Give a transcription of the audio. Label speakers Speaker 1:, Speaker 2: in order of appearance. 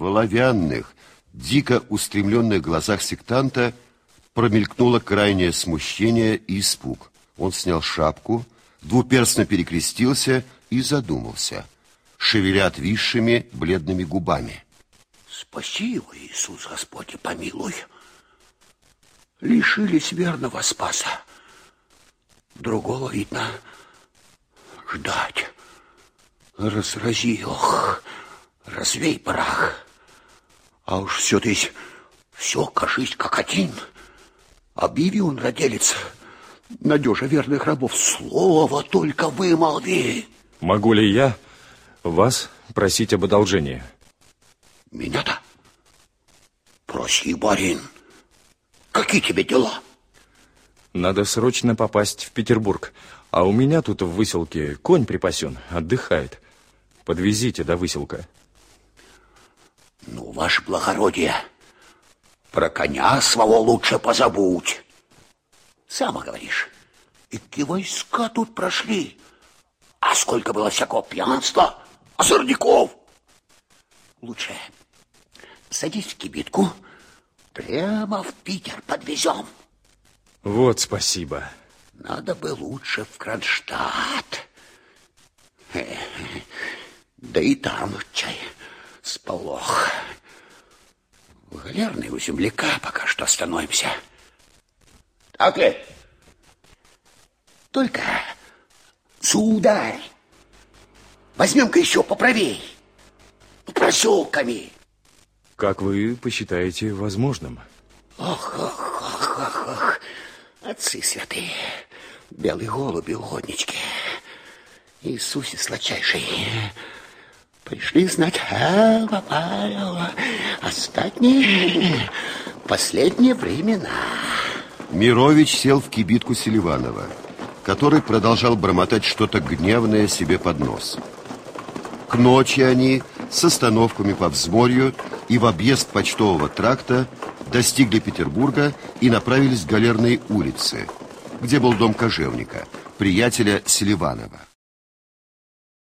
Speaker 1: В оловянных, дико устремленных глазах сектанта промелькнуло крайнее смущение и испуг. Он снял шапку, двуперстно перекрестился и задумался, шевеля отвисшими бледными губами.
Speaker 2: Спаси его, Иисус Господи, помилуй. Лишились верного спаса. Другого, видно, ждать. Разрази, ох, развей прах. А уж все ты, все, кажись, как один. Объяви он, роделец, надежа верных рабов, слово только вымолви.
Speaker 3: Могу ли я вас просить об одолжении?
Speaker 2: Меня-то? Проси, барин. Какие тебе дела?
Speaker 3: Надо срочно попасть в Петербург. А у меня тут в выселке конь припасен, отдыхает. Подвезите до выселка.
Speaker 2: Ну, ваше благородие, про коня своего лучше позабудь. Сама говоришь, и какие войска тут прошли. А сколько было всякого пьянства, озорников. Лучше садись в кибитку, прямо в Питер подвезем.
Speaker 3: Вот спасибо.
Speaker 2: Надо бы лучше в Кронштадт. Да и там чай сполох. В галерной у земляка пока что остановимся. Так ли? Только, сударь, возьмем-ка еще поправей. Проселками.
Speaker 3: Как вы посчитаете возможным?
Speaker 2: Ох, ох, ох, ох, ох. Отцы святые, белые голуби, угоднички, Иисусе сладчайший, пришли знать, а, попало, остатние последние времена.
Speaker 1: Мирович сел в кибитку Селиванова, который продолжал бормотать что-то гневное себе под нос. К ночи они с остановками по взморью и в объезд почтового тракта достигли Петербурга и направились к Галерной улице, где был дом кожевника, приятеля Селиванова.